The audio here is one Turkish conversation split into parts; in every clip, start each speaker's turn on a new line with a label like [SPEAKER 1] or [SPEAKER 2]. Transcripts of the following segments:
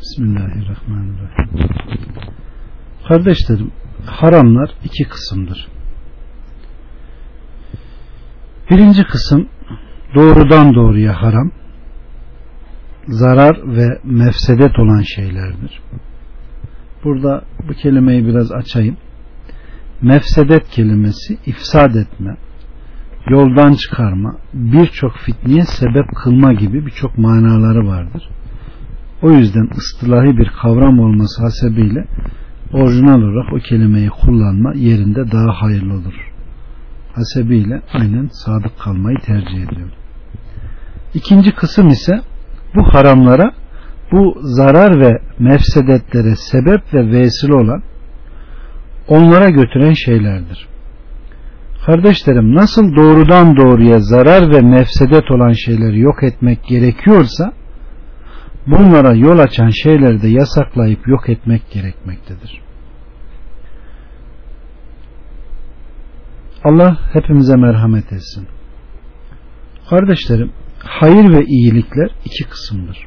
[SPEAKER 1] Bismillahirrahmanirrahim. Kardeşlerim, haramlar iki kısımdır. Birinci kısım doğrudan doğruya haram, zarar ve mefsedet olan şeylerdir. Burada bu kelimeyi biraz açayım. Mefsedet kelimesi ifsad etme, yoldan çıkarma, birçok fitneye sebep kılma gibi birçok manaları vardır. O yüzden ıstılahi bir kavram olması hasebiyle orijinal olarak o kelimeyi kullanma yerinde daha hayırlı olur. Hasebiyle aynen sadık kalmayı tercih ediyorum. İkinci kısım ise bu haramlara bu zarar ve mefsedetlere sebep ve vesile olan onlara götüren şeylerdir. Kardeşlerim nasıl doğrudan doğruya zarar ve mefsedet olan şeyleri yok etmek gerekiyorsa bunlara yol açan şeyleri de yasaklayıp yok etmek gerekmektedir. Allah hepimize merhamet etsin. Kardeşlerim, hayır ve iyilikler iki kısımdır.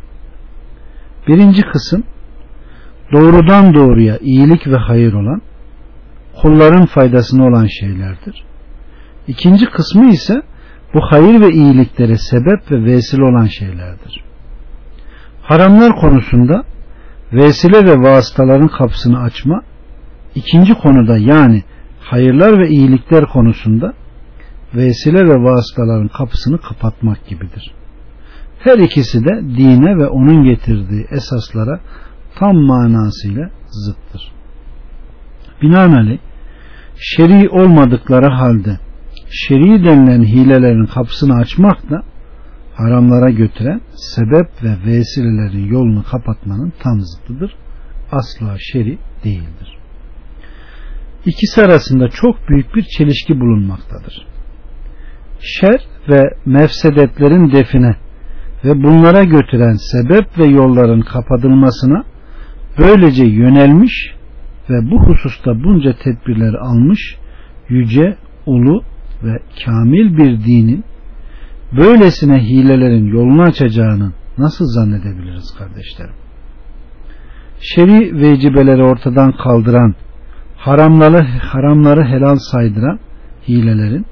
[SPEAKER 1] Birinci kısım doğrudan doğruya iyilik ve hayır olan kulların faydasına olan şeylerdir. İkinci kısmı ise bu hayır ve iyiliklere sebep ve vesile olan şeylerdir. Haramlar konusunda vesile ve vasıtaların kapısını açma, ikinci konuda yani hayırlar ve iyilikler konusunda vesile ve vasıtaların kapısını kapatmak gibidir. Her ikisi de dine ve onun getirdiği esaslara tam manasıyla zıttır. Binaenaleyh şer'i olmadıkları halde şer'i denilen hilelerin kapısını açmak da haramlara götüren sebep ve vesilelerin yolunu kapatmanın tam zıttıdır. Asla şer'i değildir. İkisi arasında çok büyük bir çelişki bulunmaktadır. Şer ve mefsedetlerin define ve bunlara götüren sebep ve yolların kapatılmasına böylece yönelmiş ve bu hususta bunca tedbirler almış yüce, ulu ve kamil bir dinin böylesine hilelerin yolunu açacağını nasıl zannedebiliriz kardeşlerim? Şeri vecibeleri ortadan kaldıran, haramları, haramları helal saydıran hilelerin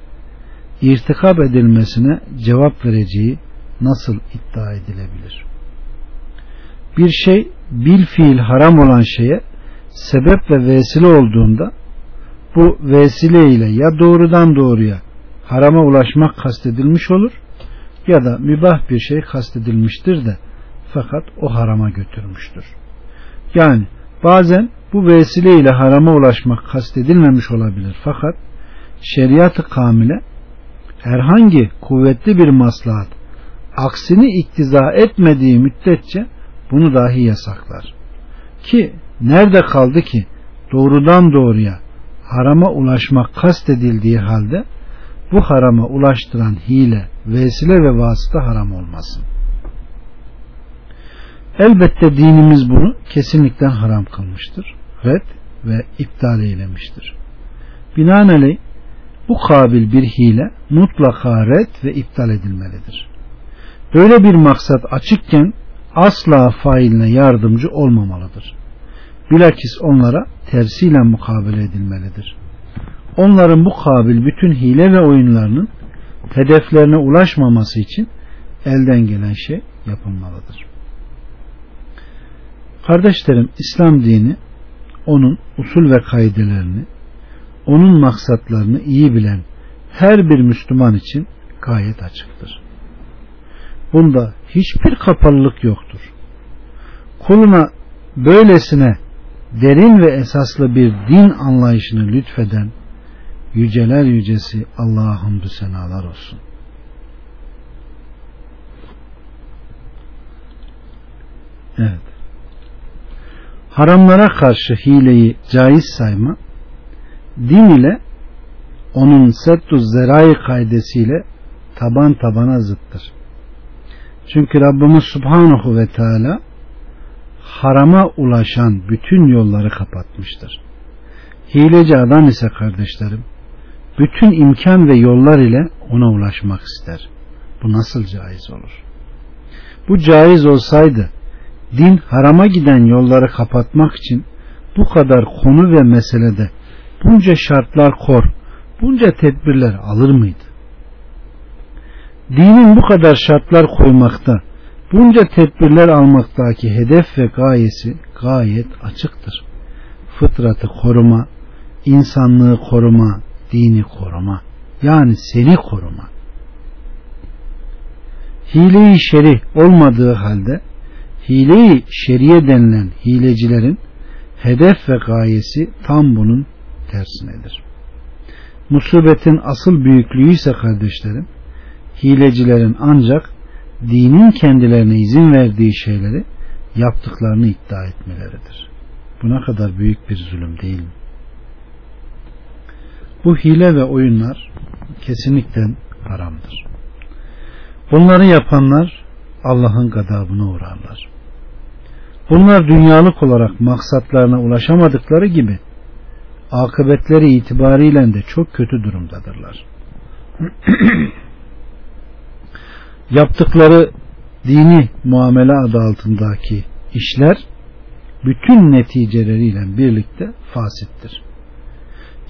[SPEAKER 1] irtikap edilmesine cevap vereceği nasıl iddia edilebilir? Bir şey bil fiil haram olan şeye sebep ve vesile olduğunda bu vesile ile ya doğrudan doğruya harama ulaşmak kastedilmiş olur ya da mübah bir şey kastedilmiştir de fakat o harama götürmüştür. Yani bazen bu vesile ile harama ulaşmak kastedilmemiş olabilir fakat şeriatı kamile herhangi kuvvetli bir maslahat aksini iktiza etmediği müddetçe bunu dahi yasaklar. Ki nerede kaldı ki doğrudan doğruya harama ulaşmak kastedildiği halde bu harama ulaştıran hile, vesile ve vasıta haram olmasın. Elbette dinimiz bunu kesinlikle haram kılmıştır. Red ve iptal eylemiştir. Binaenaleyh bu kabil bir hile mutlaka red ve iptal edilmelidir. Böyle bir maksat açıkken asla failine yardımcı olmamalıdır. Bilakis onlara tersiyle mukabele edilmelidir. Onların bu kabil bütün hile ve oyunlarının hedeflerine ulaşmaması için elden gelen şey yapılmalıdır. Kardeşlerim İslam dini onun usul ve kaidelerini onun maksatlarını iyi bilen her bir Müslüman için gayet açıktır. Bunda hiçbir kapalılık yoktur. Kuluna böylesine derin ve esaslı bir din anlayışını lütfeden yüceler yücesi Allah'a hamdü senalar olsun. Evet. Haramlara karşı hileyi caiz sayma din ile onun settu zerai kaidesiyle taban tabana zıttır. Çünkü Rabbimiz Subhanahu ve Teala harama ulaşan bütün yolları kapatmıştır. Hileci adam ise kardeşlerim bütün imkan ve yollar ile ona ulaşmak ister. Bu nasıl caiz olur? Bu caiz olsaydı din harama giden yolları kapatmak için bu kadar konu ve meselede bunca şartlar kor, bunca tedbirler alır mıydı? Dinin bu kadar şartlar koymakta, bunca tedbirler almaktaki hedef ve gayesi gayet açıktır. Fıtratı koruma, insanlığı koruma, dini koruma. Yani seni koruma. Hile-i şerih olmadığı halde hile-i şeriye denilen hilecilerin hedef ve gayesi tam bunun tersinedir. Musibetin asıl büyüklüğü ise kardeşlerim hilecilerin ancak dinin kendilerine izin verdiği şeyleri yaptıklarını iddia etmeleridir. Buna kadar büyük bir zulüm değil mi? Bu hile ve oyunlar kesinlikle haramdır. Bunları yapanlar Allah'ın gadabına uğrarlar. Bunlar dünyalık olarak maksatlarına ulaşamadıkları gibi akıbetleri itibariyle de çok kötü durumdadırlar. Yaptıkları dini muamele adı altındaki işler bütün neticeleriyle birlikte fasittir.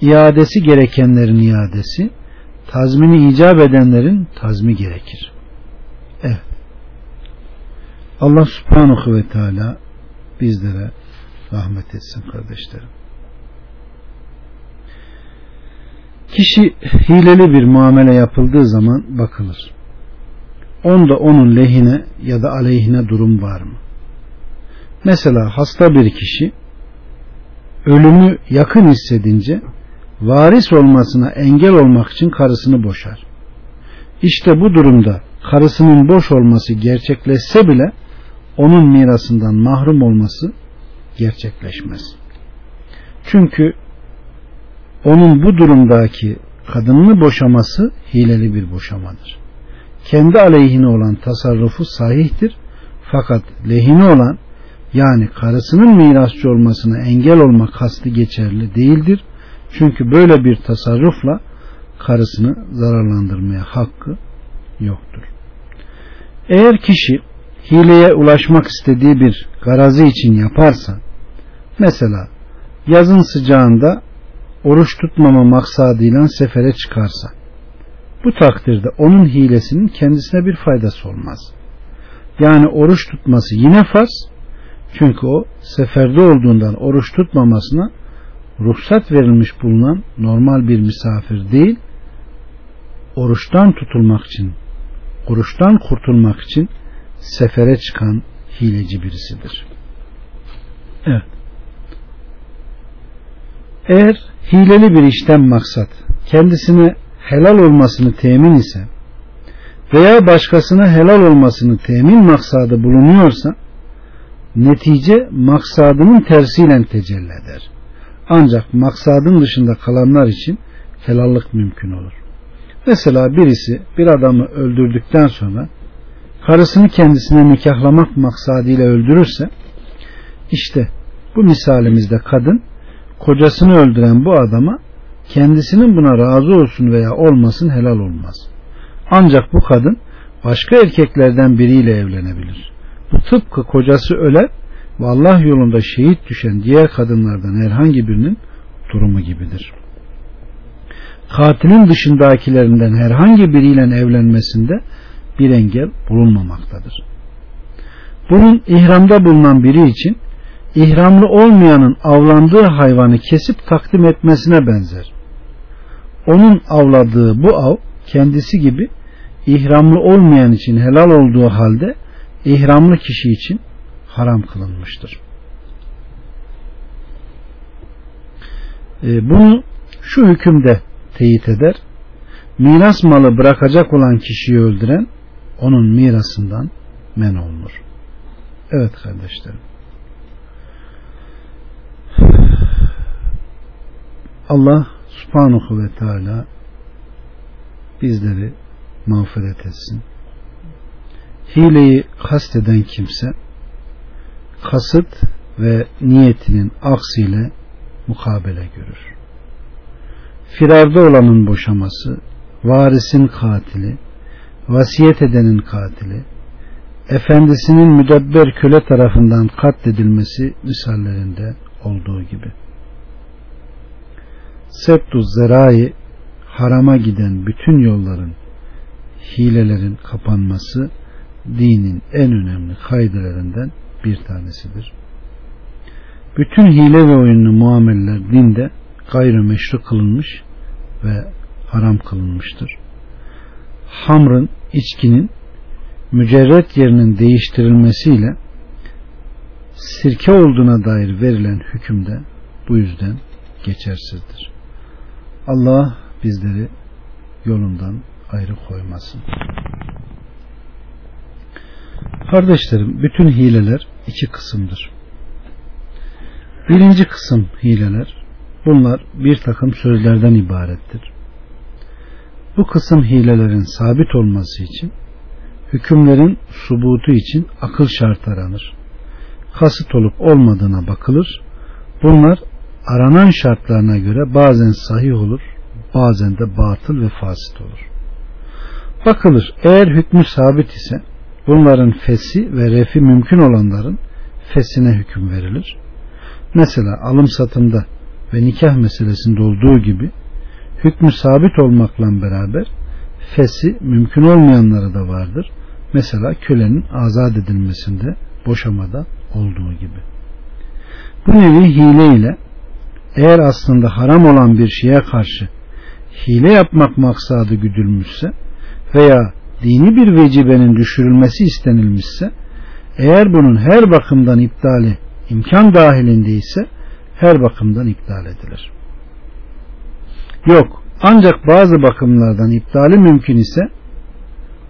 [SPEAKER 1] İadesi gerekenlerin iadesi, tazmini icap edenlerin tazmi gerekir. Evet. Allah subhanahu ve teala bizlere rahmet etsin kardeşlerim. Kişi hileli bir muamele yapıldığı zaman bakılır. Onda onun lehine ya da aleyhine durum var mı? Mesela hasta bir kişi ölümü yakın hissedince varis olmasına engel olmak için karısını boşar. İşte bu durumda karısının boş olması gerçekleşse bile onun mirasından mahrum olması gerçekleşmez. Çünkü onun bu durumdaki kadınını boşaması hileli bir boşamadır. Kendi aleyhine olan tasarrufu sahihtir fakat lehine olan yani karısının mirasçı olmasına engel olma kastı geçerli değildir. Çünkü böyle bir tasarrufla karısını zararlandırmaya hakkı yoktur. Eğer kişi hileye ulaşmak istediği bir garazi için yaparsa mesela yazın sıcağında oruç tutmama maksadıyla sefere çıkarsa bu takdirde onun hilesinin kendisine bir faydası olmaz. Yani oruç tutması yine farz çünkü o seferde olduğundan oruç tutmamasına ruhsat verilmiş bulunan normal bir misafir değil oruçtan tutulmak için oruçtan kurtulmak için sefere çıkan hileci birisidir. Evet. Eğer hileli bir işten maksat kendisine helal olmasını temin ise veya başkasına helal olmasını temin maksadı bulunuyorsa netice maksadının tersiyle tecelli eder. Ancak maksadın dışında kalanlar için helallik mümkün olur. Mesela birisi bir adamı öldürdükten sonra karısını kendisine nikahlamak maksadıyla öldürürse işte bu misalimizde kadın kocasını öldüren bu adama kendisinin buna razı olsun veya olmasın helal olmaz. Ancak bu kadın başka erkeklerden biriyle evlenebilir. Bu tıpkı kocası ölen ve Allah yolunda şehit düşen diğer kadınlardan herhangi birinin durumu gibidir. Katilin dışındakilerinden herhangi biriyle evlenmesinde bir engel bulunmamaktadır. Bunun ihramda bulunan biri için ihramlı olmayanın avlandığı hayvanı kesip takdim etmesine benzer. Onun avladığı bu av kendisi gibi ihramlı olmayan için helal olduğu halde ihramlı kişi için haram kılınmıştır. Ee, bunu şu hükümde teyit eder. Miras malı bırakacak olan kişiyi öldüren onun mirasından men olunur. Evet kardeşlerim. Allah subhanahu ve teala bizleri mağfiret etsin. Hileyi kasteden kimse kasıt ve niyetinin aksiyle mukabele görür. Firarda olanın boşaması, varisin katili, vasiyet edenin katili, efendisinin müdebber köle tarafından katledilmesi misallerinde olduğu gibi. Septu zerai harama giden bütün yolların hilelerin kapanması dinin en önemli kaydelerinden bir tanesidir. Bütün hile ve oyunlu muameleler dinde gayrimeşru kılınmış ve haram kılınmıştır. Hamrın, içkinin mücerret yerinin değiştirilmesiyle sirke olduğuna dair verilen hükümde bu yüzden geçersizdir. Allah bizleri yolundan ayrı koymasın. Kardeşlerim bütün hileler iki kısımdır. Birinci kısım hileler bunlar bir takım sözlerden ibarettir. Bu kısım hilelerin sabit olması için hükümlerin subutu için akıl şart aranır. Kasıt olup olmadığına bakılır. Bunlar aranan şartlarına göre bazen sahih olur, bazen de batıl ve fasit olur. Bakılır eğer hükmü sabit ise bunların fesi ve refi mümkün olanların fesine hüküm verilir. Mesela alım satımda ve nikah meselesinde olduğu gibi hükmü sabit olmakla beraber fesi mümkün olmayanları da vardır. Mesela kölenin azat edilmesinde boşamada olduğu gibi. Bu nevi hile ile eğer aslında haram olan bir şeye karşı hile yapmak maksadı güdülmüşse veya dini bir vecibenin düşürülmesi istenilmişse eğer bunun her bakımdan iptali imkan dahilindeyse her bakımdan iptal edilir. Yok ancak bazı bakımlardan iptali mümkün ise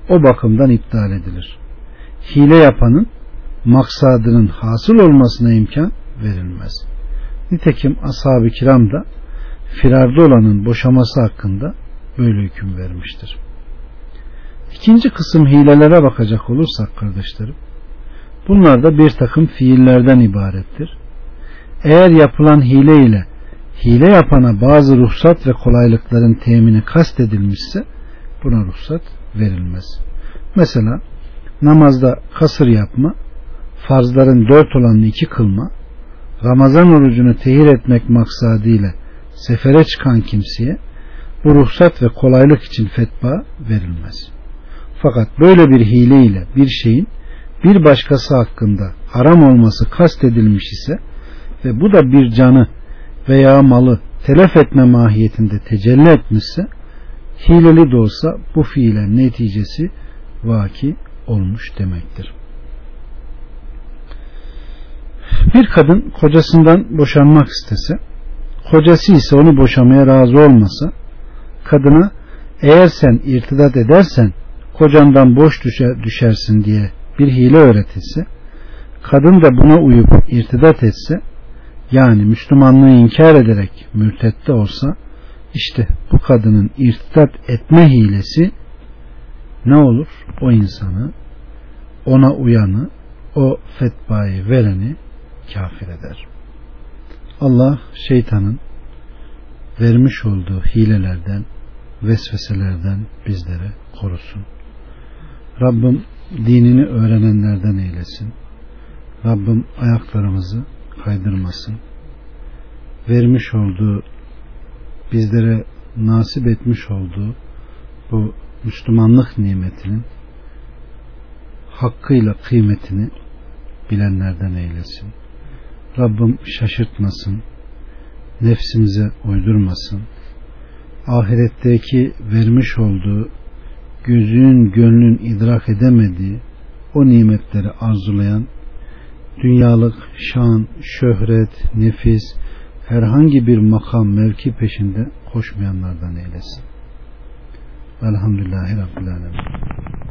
[SPEAKER 1] o bakımdan iptal edilir. Hile yapanın maksadının hasıl olmasına imkan verilmez. Nitekim ashab-ı kiram da firarda olanın boşaması hakkında böyle hüküm vermiştir. İkinci kısım hilelere bakacak olursak kardeşlerim, bunlar da bir takım fiillerden ibarettir. Eğer yapılan hile ile hile yapana bazı ruhsat ve kolaylıkların temini kastedilmişse buna ruhsat verilmez. Mesela namazda kasır yapma, farzların dört olanını iki kılma, Ramazan orucunu tehir etmek maksadıyla sefere çıkan kimseye bu ruhsat ve kolaylık için fetva verilmez. Fakat böyle bir hile ile bir şeyin bir başkası hakkında haram olması kastedilmiş ise ve bu da bir canı veya malı telef etme mahiyetinde tecelli etmişse hileli de olsa bu fiilen neticesi vaki olmuş demektir. Bir kadın kocasından boşanmak istese, kocası ise onu boşamaya razı olmasa, kadına eğer sen irtidat edersen kocandan boş düşer, düşersin diye bir hile öğretilse, kadın da buna uyup irtidat etse, yani Müslümanlığı inkar ederek mürtette olsa, işte bu kadının irtidat etme hilesi ne olur? O insanı, ona uyanı, o fetvayı vereni kafir eder. Allah şeytanın vermiş olduğu hilelerden, vesveselerden bizlere korusun. Rabbim dinini öğrenenlerden eylesin. Rabbim ayaklarımızı kaydırmasın. Vermiş olduğu bizlere nasip etmiş olduğu bu Müslümanlık nimetinin hakkıyla kıymetini bilenlerden eylesin. Rabbim şaşırtmasın, nefsimize uydurmasın. Ahiretteki vermiş olduğu gözün gönlün idrak edemediği o nimetleri arzulayan dünyalık şan, şöhret, nefis herhangi bir makam, mevki peşinde koşmayanlardan eylesin. Velhamdülillahi Rabbil Alemin.